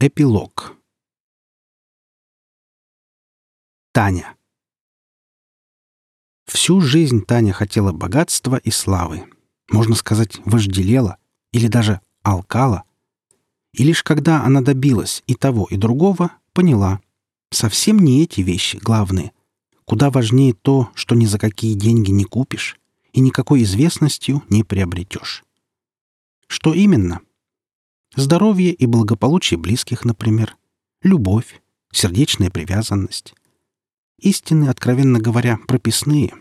Эпилог. Таня. Всю жизнь Таня хотела богатства и славы. Можно сказать, вожделела или даже алкала. И лишь когда она добилась и того, и другого, поняла, совсем не эти вещи главные. Куда важнее то, что ни за какие деньги не купишь и никакой известностью не приобретешь. Что именно? Здоровье и благополучие близких, например. Любовь, сердечная привязанность. Истины, откровенно говоря, прописные.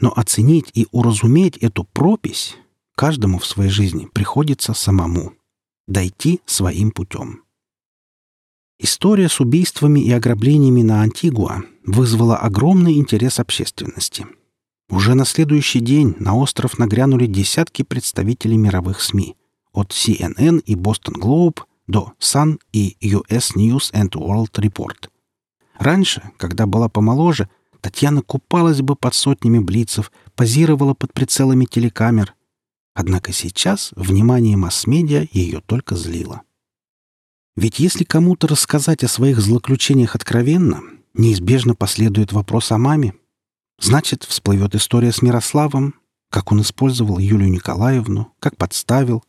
Но оценить и уразуметь эту пропись каждому в своей жизни приходится самому. Дойти своим путем. История с убийствами и ограблениями на Антигуа вызвала огромный интерес общественности. Уже на следующий день на остров нагрянули десятки представителей мировых СМИ от CNN и Boston Globe до Sun и US News and World Report. Раньше, когда была помоложе, Татьяна купалась бы под сотнями блицев, позировала под прицелами телекамер. Однако сейчас внимание масс-медиа ее только злило. Ведь если кому-то рассказать о своих злоключениях откровенно, неизбежно последует вопрос о маме. Значит, всплывет история с Мирославом, как он использовал Юлию Николаевну, как подставил,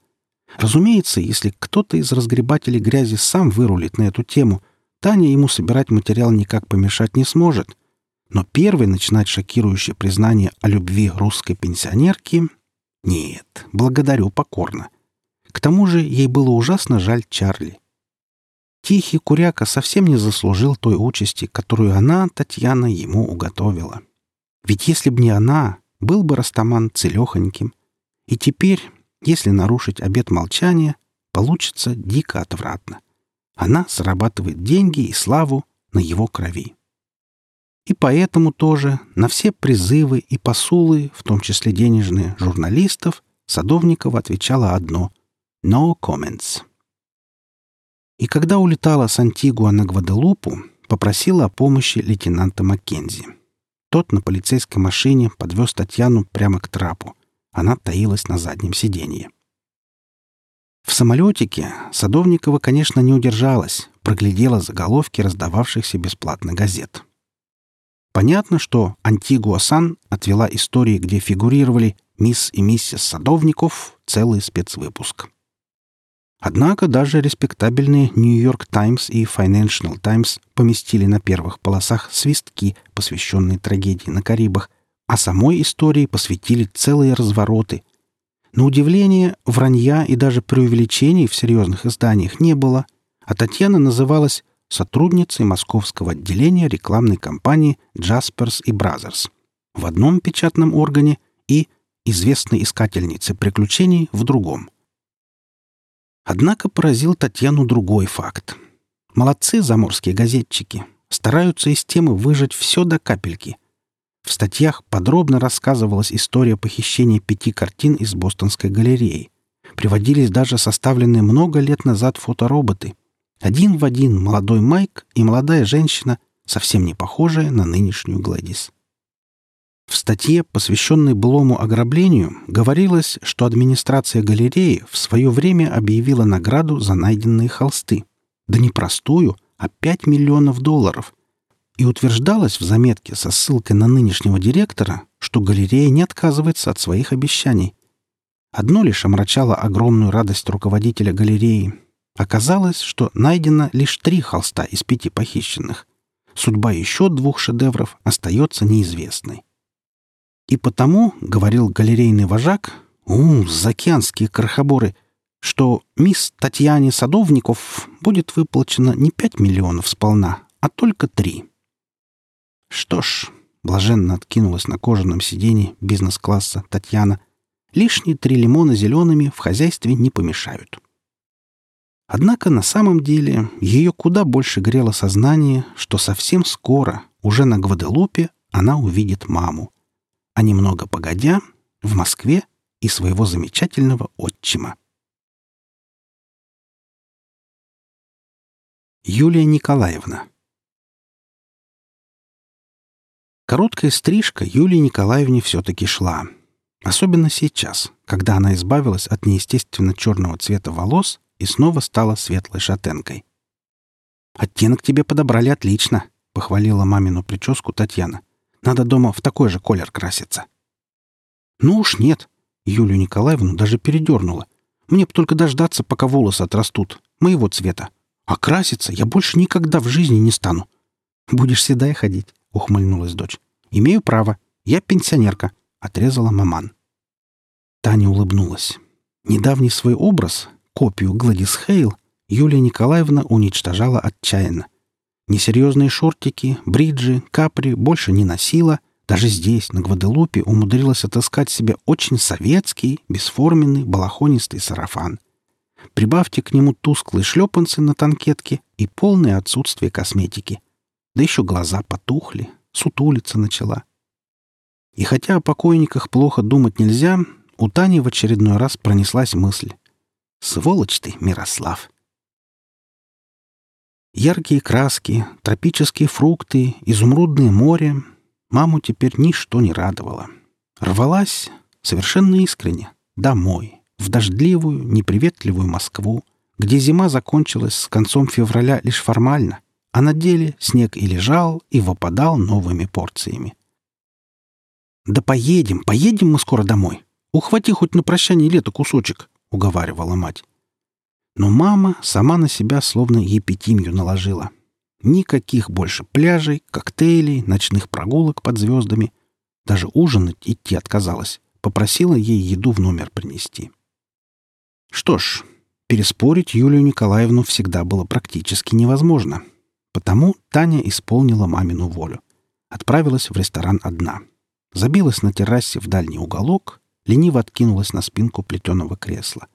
Разумеется, если кто-то из разгребателей грязи сам вырулит на эту тему, Таня ему собирать материал никак помешать не сможет. Но первый начинать шокирующее признание о любви русской пенсионерки — нет, благодарю покорно. К тому же ей было ужасно жаль Чарли. Тихий Куряка совсем не заслужил той участи, которую она, Татьяна, ему уготовила. Ведь если б не она, был бы Растаман целехоньким. И теперь если нарушить обет молчания, получится дико отвратно. Она зарабатывает деньги и славу на его крови. И поэтому тоже на все призывы и посулы, в том числе денежные, журналистов, Садовникова отвечала одно — «No comments». И когда улетала с Антигуа на Гваделупу, попросила о помощи лейтенанта Маккензи. Тот на полицейской машине подвез Татьяну прямо к трапу. Она таилась на заднем сиденье. В самолетике Садовникова, конечно, не удержалась, проглядела заголовки раздававшихся бесплатно газет. Понятно, что Антигуа-Сан отвела истории, где фигурировали мисс и миссис Садовников, целый спецвыпуск. Однако даже респектабельные «Нью-Йорк Таймс» и «Financial Times» поместили на первых полосах свистки, посвященные трагедии на Карибах, а самой истории посвятили целые развороты. На удивление, вранья и даже преувеличений в серьезных изданиях не было, а Татьяна называлась сотрудницей московского отделения рекламной компании «Джасперс и Бразерс» в одном печатном органе и известной искательницей приключений в другом. Однако поразил Татьяну другой факт. Молодцы заморские газетчики. Стараются из темы выжать все до капельки. В статьях подробно рассказывалась история похищения пяти картин из Бостонской галереи. Приводились даже составленные много лет назад фотороботы. Один в один молодой Майк и молодая женщина, совсем не похожая на нынешнюю Гладис. В статье, посвященной былому ограблению, говорилось, что администрация галереи в свое время объявила награду за найденные холсты. Да не простую, а 5 миллионов долларов – и утверждалось в заметке со ссылкой на нынешнего директора, что галерея не отказывается от своих обещаний. Одно лишь омрачало огромную радость руководителя галереи. Оказалось, что найдено лишь три холста из пяти похищенных. Судьба еще двух шедевров остается неизвестной. И потому, — говорил галерейный вожак, — «У, заокеанские крохоборы!» что мисс Татьяне Садовников будет выплачено не пять миллионов сполна, а только три. Что ж, блаженно откинулась на кожаном сиденье бизнес-класса Татьяна, лишние три лимона зелеными в хозяйстве не помешают. Однако на самом деле ее куда больше грело сознание, что совсем скоро, уже на Гваделупе, она увидит маму. А немного погодя, в Москве и своего замечательного отчима. Юлия Николаевна Короткая стрижка Юлии Николаевне все-таки шла. Особенно сейчас, когда она избавилась от неестественно черного цвета волос и снова стала светлой шатенкой. Оттенок тебе подобрали отлично, похвалила мамину прическу Татьяна. Надо дома в такой же колер краситься. Ну уж нет. Юлию Николаевну даже передернула. Мне б только дождаться, пока волосы отрастут, моего цвета. А краситься я больше никогда в жизни не стану. Будешь седая ходить, ухмыльнулась дочь. Имею право. Я пенсионерка, отрезала маман. Таня улыбнулась. Недавний свой образ, копию Гладис Хейл, Юлия Николаевна уничтожала отчаянно. Несерьезные шортики, бриджи, капри больше не носила. Даже здесь, на Гваделупе, умудрилась отыскать себе очень советский, бесформенный, балахонистый сарафан. Прибавьте к нему тусклые шлепанцы на танкетке и полное отсутствие косметики. Да еще глаза потухли, сутулиться начала. И хотя о покойниках плохо думать нельзя, у Тани в очередной раз пронеслась мысль. «Сволочь ты, Мирослав!» Яркие краски, тропические фрукты, изумрудное море. Маму теперь ничто не радовало. Рвалась, совершенно искренне, домой, в дождливую, неприветливую Москву, где зима закончилась с концом февраля лишь формально, а на деле снег и лежал, и выпадал новыми порциями. «Да поедем, поедем мы скоро домой. Ухвати хоть на прощание лето кусочек», — уговаривала мать. Но мама сама на себя словно епитимью наложила. Никаких больше пляжей, коктейлей, ночных прогулок под звездами. Даже ужинать идти отказалась. Попросила ей еду в номер принести. Что ж, переспорить Юлию Николаевну всегда было практически невозможно. Потому Таня исполнила мамину волю. Отправилась в ресторан одна. Забилась на террасе в дальний уголок, лениво откинулась на спинку плетеного кресла.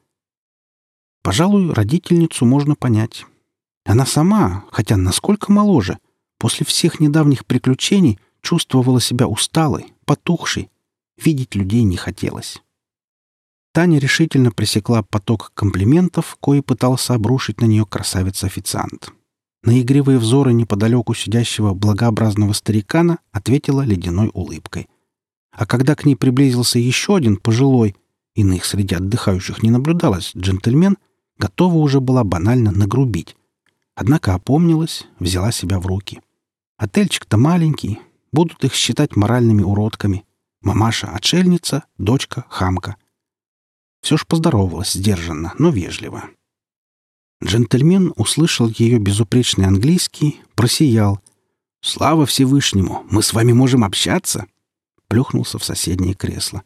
Пожалуй, родительницу можно понять. Она сама, хотя насколько моложе, после всех недавних приключений чувствовала себя усталой, потухшей. Видеть людей не хотелось. Таня решительно пресекла поток комплиментов, кои пытался обрушить на нее красавица-официант. На игривые взоры неподалеку сидящего благообразного старикана ответила ледяной улыбкой. А когда к ней приблизился еще один пожилой, иных среди отдыхающих не наблюдалось, джентльмен, готова уже была банально нагрубить. Однако опомнилась, взяла себя в руки. Отельчик-то маленький, будут их считать моральными уродками. Мамаша — отшельница, дочка — хамка. Все ж поздоровалась сдержанно, но вежливо. Джентльмен услышал ее безупречный английский, просиял. «Слава Всевышнему! Мы с вами можем общаться!» плюхнулся в соседнее кресло.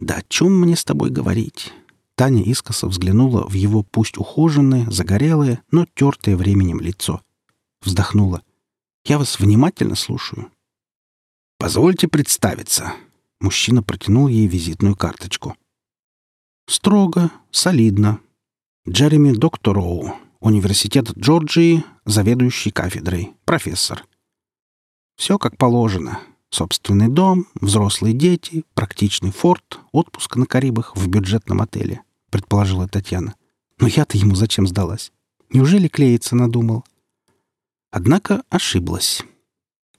«Да о чем мне с тобой говорить?» Таня искоса взглянула в его пусть ухоженное, загорелое, но тертое временем лицо. Вздохнула. «Я вас внимательно слушаю». «Позвольте представиться». Мужчина протянул ей визитную карточку. «Строго, солидно. Джереми Доктороу, Университет Джорджии, заведующий кафедрой, профессор. Все как положено. Собственный дом, взрослые дети, практичный форт, отпуск на Карибах в бюджетном отеле, предположила Татьяна. Но я-то ему зачем сдалась? Неужели клеиться надумал? Однако ошиблась.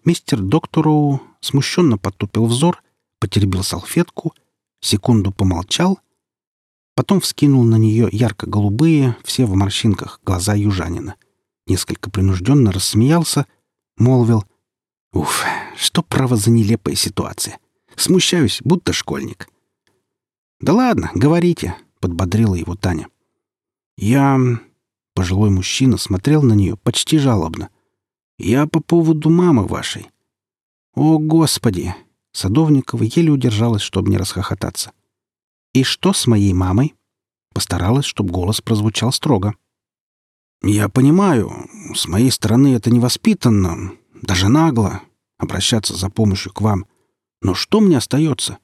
Мистер Доктору смущенно потупил взор, потеребил салфетку, секунду помолчал, потом вскинул на нее ярко-голубые, все в морщинках, глаза южанина. Несколько принужденно рассмеялся, молвил «Уф, что право за нелепая ситуация. Смущаюсь, будто школьник. «Да ладно, говорите», — подбодрила его Таня. «Я...» — пожилой мужчина смотрел на нее почти жалобно. «Я по поводу мамы вашей». «О, Господи!» — Садовникова еле удержалась, чтобы не расхохотаться. «И что с моей мамой?» Постаралась, чтобы голос прозвучал строго. «Я понимаю, с моей стороны это невоспитанно, даже нагло, обращаться за помощью к вам. Но что мне остается?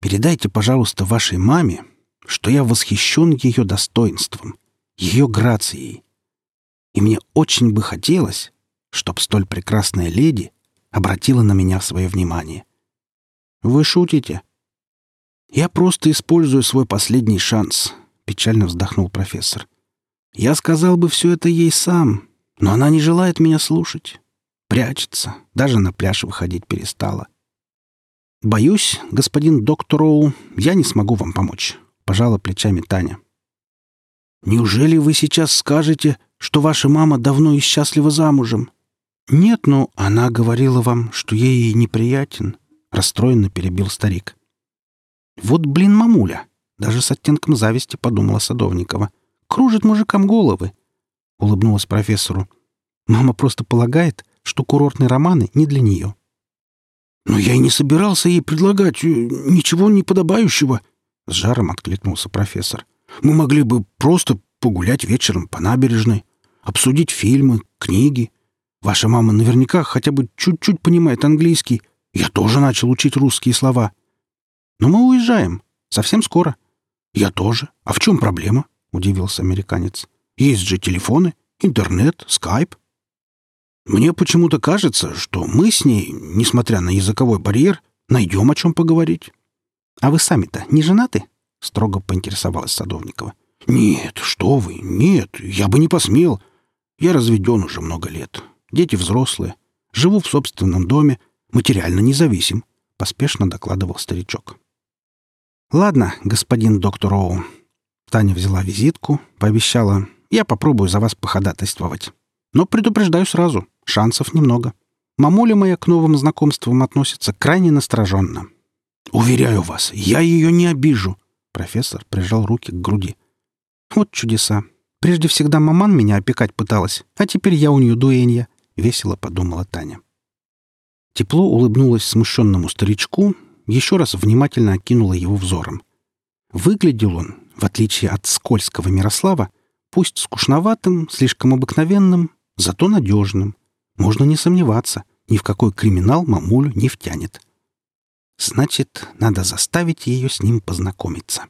Передайте, пожалуйста, вашей маме, что я восхищен ее достоинством, ее грацией. И мне очень бы хотелось, чтобы столь прекрасная леди обратила на меня свое внимание. Вы шутите? Я просто использую свой последний шанс, печально вздохнул профессор. Я сказал бы все это ей сам, но она не желает меня слушать. Прячется, даже на пляж выходить перестала. «Боюсь, господин доктор Роу, я не смогу вам помочь», — пожала плечами Таня. Неужели вы сейчас скажете, что ваша мама давно и счастлива замужем?» «Нет, но она говорила вам, что ей неприятен», — расстроенно перебил старик. «Вот, блин, мамуля!» — даже с оттенком зависти подумала Садовникова. «Кружит мужикам головы!» — улыбнулась профессору. «Мама просто полагает, что курортные романы не для нее». «Но я и не собирался ей предлагать э, ничего неподобающего», — с жаром откликнулся профессор. «Мы могли бы просто погулять вечером по набережной, обсудить фильмы, книги. Ваша мама наверняка хотя бы чуть-чуть понимает английский. Я тоже начал учить русские слова. Но мы уезжаем. Совсем скоро». «Я тоже. А в чем проблема?» — удивился американец. «Есть же телефоны, интернет, скайп». Мне почему-то кажется, что мы с ней, несмотря на языковой барьер, найдем о чем поговорить. — А вы сами-то не женаты? — строго поинтересовалась Садовникова. — Нет, что вы, нет, я бы не посмел. Я разведен уже много лет. Дети взрослые. Живу в собственном доме, материально независим, — поспешно докладывал старичок. — Ладно, господин доктор Оу. Таня взяла визитку, пообещала, я попробую за вас походатайствовать. Но предупреждаю сразу, шансов немного. Мамуля моя к новым знакомствам относится крайне настороженно. «Уверяю вас, я ее не обижу!» Профессор прижал руки к груди. «Вот чудеса. Прежде всегда маман меня опекать пыталась, а теперь я у нее дуэнья», — весело подумала Таня. Тепло улыбнулась смущенному старичку, еще раз внимательно окинула его взором. Выглядел он, в отличие от скользкого Мирослава, пусть скучноватым, слишком обыкновенным, зато надежным. Можно не сомневаться, ни в какой криминал мамулю не втянет. Значит, надо заставить ее с ним познакомиться.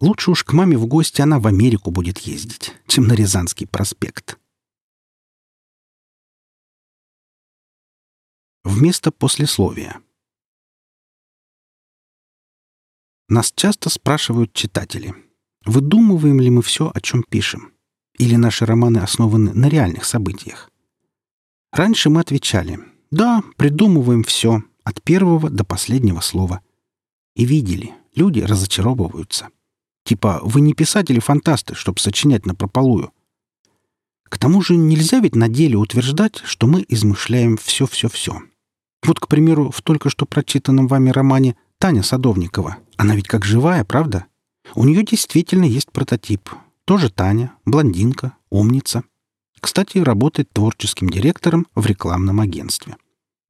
Лучше уж к маме в гости она в Америку будет ездить, чем на Рязанский проспект. Вместо послесловия. Нас часто спрашивают читатели, выдумываем ли мы все, о чем пишем, или наши романы основаны на реальных событиях. Раньше мы отвечали «Да, придумываем все, от первого до последнего слова». И видели, люди разочаровываются. Типа «Вы не писатели-фантасты, чтобы сочинять напропалую». К тому же нельзя ведь на деле утверждать, что мы измышляем все-все-все. Вот, к примеру, в только что прочитанном вами романе Таня Садовникова. Она ведь как живая, правда? У нее действительно есть прототип. Тоже Таня, блондинка, умница. Кстати, работает творческим директором в рекламном агентстве.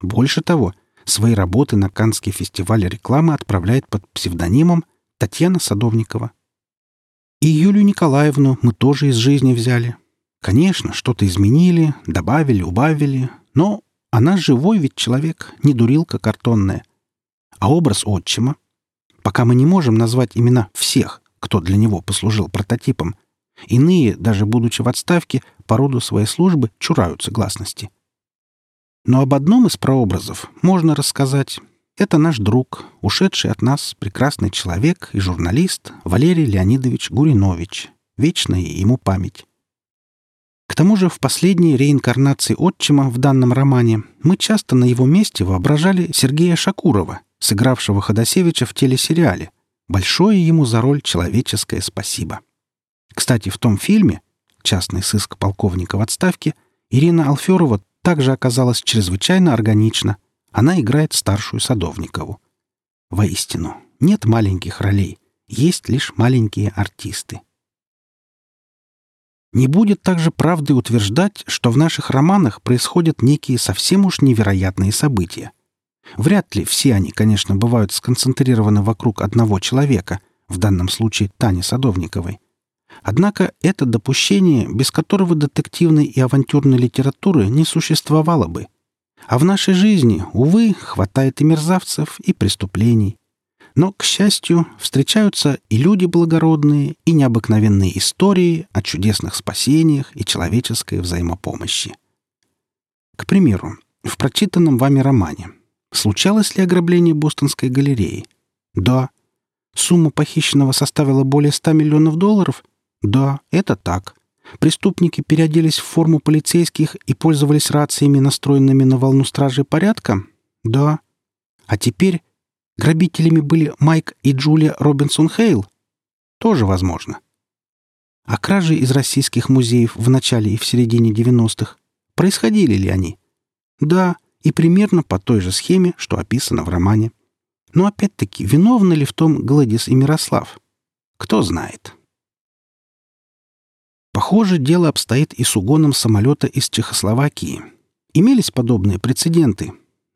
Больше того, свои работы на Каннский фестиваль рекламы отправляет под псевдонимом Татьяна Садовникова. И Юлию Николаевну мы тоже из жизни взяли. Конечно, что-то изменили, добавили, убавили, но она живой ведь человек, не дурилка картонная. А образ отчима? Пока мы не можем назвать имена всех, кто для него послужил прототипом, Иные, даже будучи в отставке, по роду своей службы чураются гласности. Но об одном из прообразов можно рассказать. Это наш друг, ушедший от нас прекрасный человек и журналист Валерий Леонидович Гуринович. Вечная ему память. К тому же в последней реинкарнации отчима в данном романе мы часто на его месте воображали Сергея Шакурова, сыгравшего Ходосевича в телесериале. Большое ему за роль человеческое спасибо. Кстати, в том фильме «Частный сыск полковника в отставке» Ирина Алферова также оказалась чрезвычайно органична. Она играет старшую Садовникову. Воистину, нет маленьких ролей, есть лишь маленькие артисты. Не будет также правды утверждать, что в наших романах происходят некие совсем уж невероятные события. Вряд ли все они, конечно, бывают сконцентрированы вокруг одного человека, в данном случае Тани Садовниковой. Однако это допущение, без которого детективной и авантюрной литературы не существовало бы. А в нашей жизни, увы, хватает и мерзавцев, и преступлений. Но, к счастью, встречаются и люди благородные, и необыкновенные истории о чудесных спасениях и человеческой взаимопомощи. К примеру, в прочитанном вами романе случалось ли ограбление Бостонской галереи? Да. Сумма похищенного составила более 100 миллионов долларов – да, это так. Преступники переоделись в форму полицейских и пользовались рациями, настроенными на волну стражи порядка? Да. А теперь грабителями были Майк и Джулия Робинсон Хейл? Тоже возможно. А кражи из российских музеев в начале и в середине 90-х, происходили ли они? Да, и примерно по той же схеме, что описано в романе. Но опять-таки, виновны ли в том Гладис и Мирослав? Кто знает. Похоже, дело обстоит и с угоном самолета из Чехословакии. Имелись подобные прецеденты?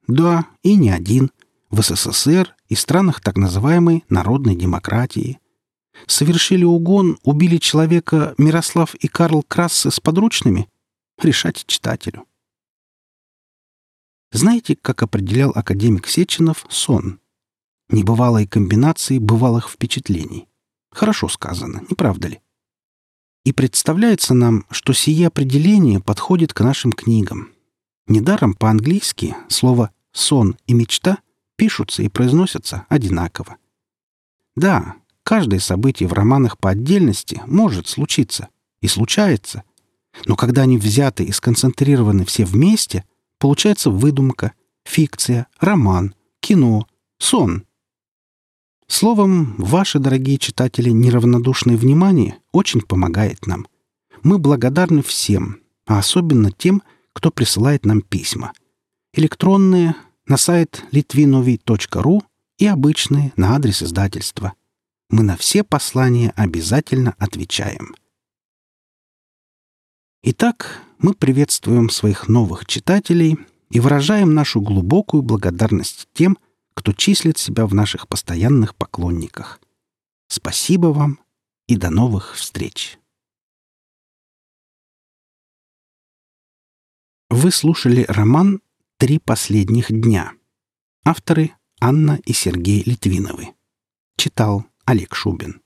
Да, и не один. В СССР и странах так называемой народной демократии. Совершили угон, убили человека Мирослав и Карл Крассы с подручными? Решать читателю. Знаете, как определял академик Сеченов сон? Небывалые комбинации бывалых впечатлений. Хорошо сказано, не правда ли? И представляется нам, что сие определение подходит к нашим книгам. Недаром по-английски слово «сон» и «мечта» пишутся и произносятся одинаково. Да, каждое событие в романах по отдельности может случиться и случается, но когда они взяты и сконцентрированы все вместе — Получается выдумка, фикция, роман, кино, сон. Словом, ваши, дорогие читатели, неравнодушное внимание очень помогает нам. Мы благодарны всем, а особенно тем, кто присылает нам письма. Электронные на сайт litvinovi.ru и обычные на адрес издательства. Мы на все послания обязательно отвечаем. Итак, мы приветствуем своих новых читателей и выражаем нашу глубокую благодарность тем, кто числит себя в наших постоянных поклонниках. Спасибо вам и до новых встреч! Вы слушали роман «Три последних дня». Авторы Анна и Сергей Литвиновы. Читал Олег Шубин.